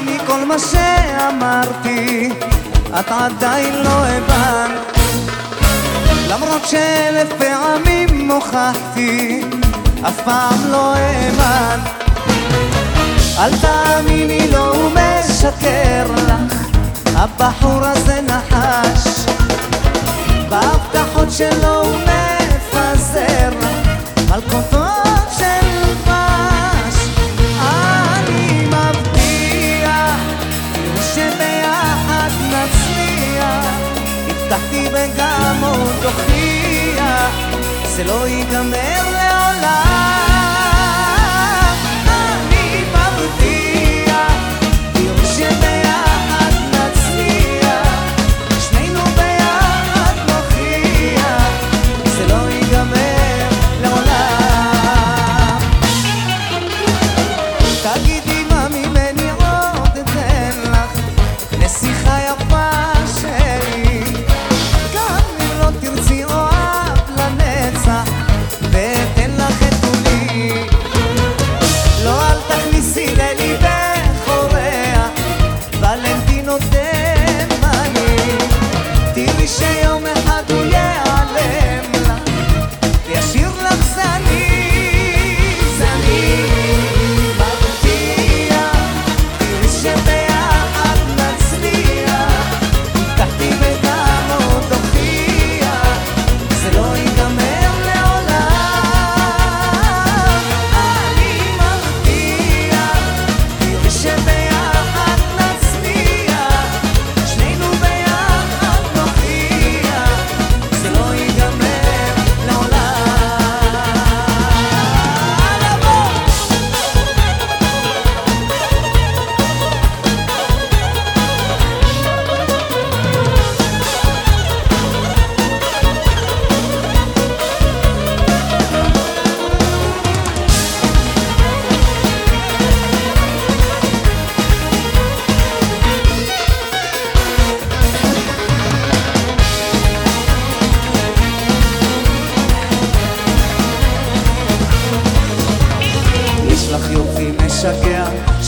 מכל מה שאמרתי, את עדיין לא הבנת. למרות שאלף פעמים נוכחתי, אף פעם לא האמנת. אל תאמיני, לו, לא אומר זה לא ייגמר לעולם.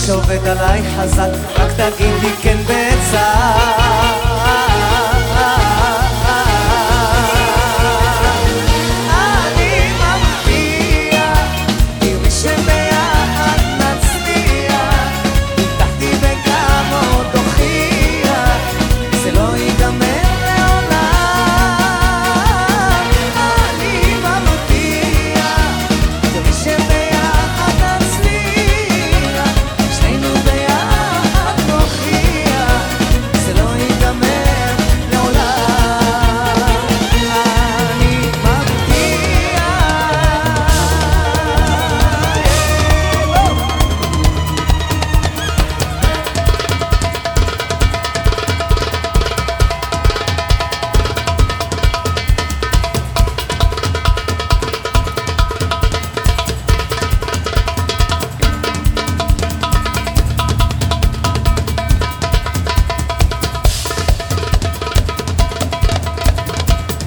שעובד עליי חזק, רק תגיד לי כן בצער.